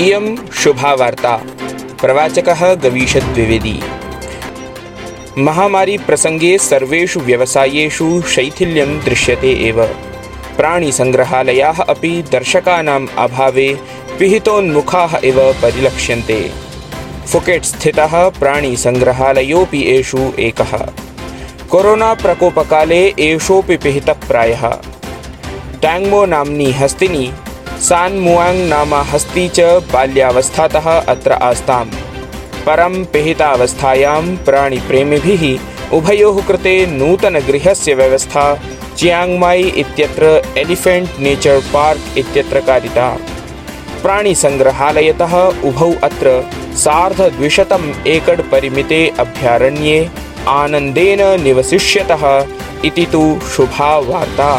इयं शुभा वार्ता प्रवाचकः गवीशद्विवेदी महामारीप्रसङ्गे सर्वेषु व्यवसायेषु शैथिल्यं दृश्यते एव। प्राणिसङ्ग्रहालयाः अपि दर्शकानाम् अभावे पिहितोन्मुखाः इव परिलक्ष्यन्ते। फुकेट् स्थितः प्राणिसङ्ग्रहालयोऽपि एषु एकः। कोरोनाप्रकोपकाले एषोऽपि पिहितप्रायः। टैंगमो नाम्नी हस्तिनी सान्मुआङ् नाम हस्ती च बाल्यावस्थातः अत्र आस्ताम्। परं पिहितावस्थायां प्राणिप्रेमिभिः उभयोः कृते नूतनगृहस्य व्यवस्था चियाङ्गमाई इत्यत्र एलिफेण्ट् नेचर् पार्क् इत्यत्र कारिता। प्राणिसङ्ग्रहालयतः उभौ अत्र सार्धद्विशतम् एकड् परिमिते अभयारण्ये आनन्देन निवसिष्यतः इति तु शुभा वार्ता